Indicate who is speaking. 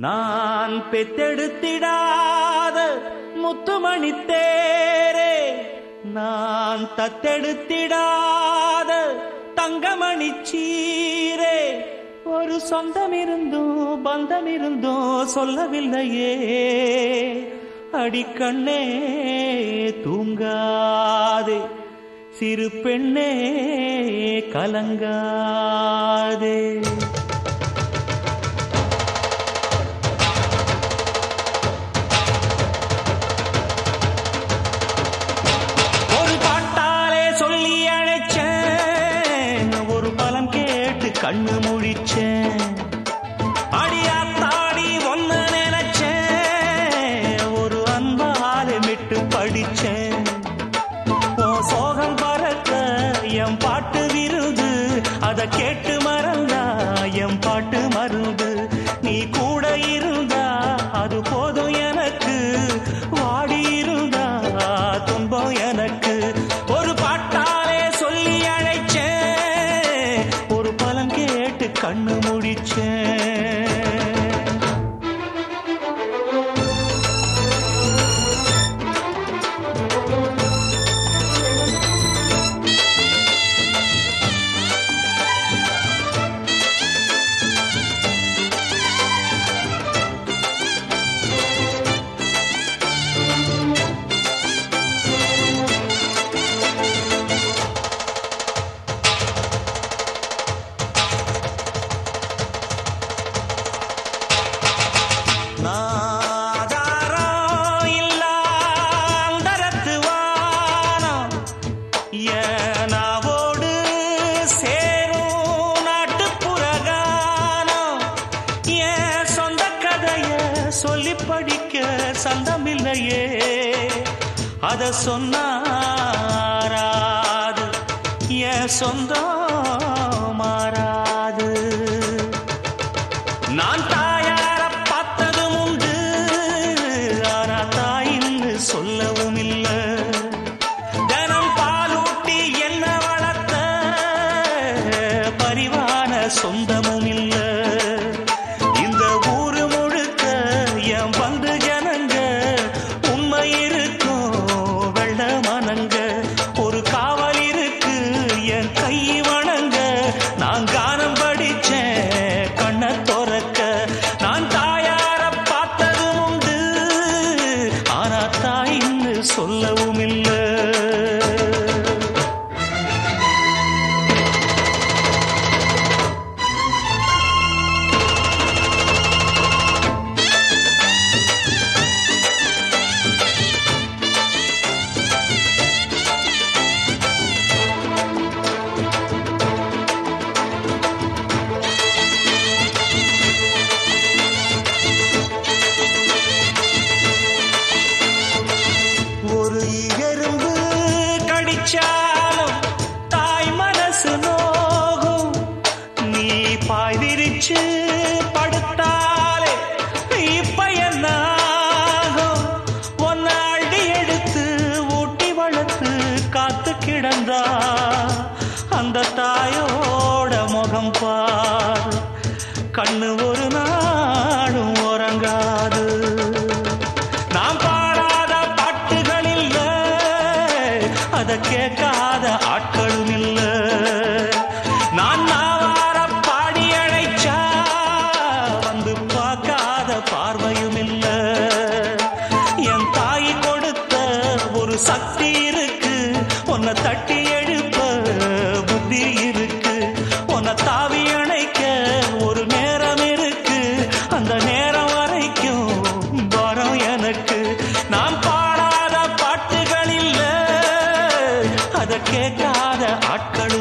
Speaker 1: நான் பெத்தெடுத்திடாத முத்துமணி தேரே நான் தத்தெடுத்திடாத தங்கமணி சீரே. ஒரு சொந்தம் இருந்தும் பந்தம் இருந்தும் சொல்லவில்லையே அடிக்கண்ணே தூங்காதே. சிறு பெண்ணே கலங்காதே. கண்ணு முழிச்சேன் அடியாத்தாடி ஒன்னு நினைச்சேன். ஒரு அன்பாலே விட்டு படிச்சேன். சோகம் பறக்க என் பாட்டு விருது. அதை கேட்டு சொல்லி படிக்க சந்தமில்லையே. அத சொன்னாராது என் சொந்தம் மாறாது வெள்ள கடிச்சாலும் தாய் மனசு நோகும் நீ பாய் விரிச்சு படுத்தாலே இப்ப என்ன ஆகும் எடுத்து ஊட்டி வளர்த்து காத்து கிடந்தா அந்த தாயோட முகம் பார் கண்ணு கேட்காத ஆட்கள் ಆಟಗಳು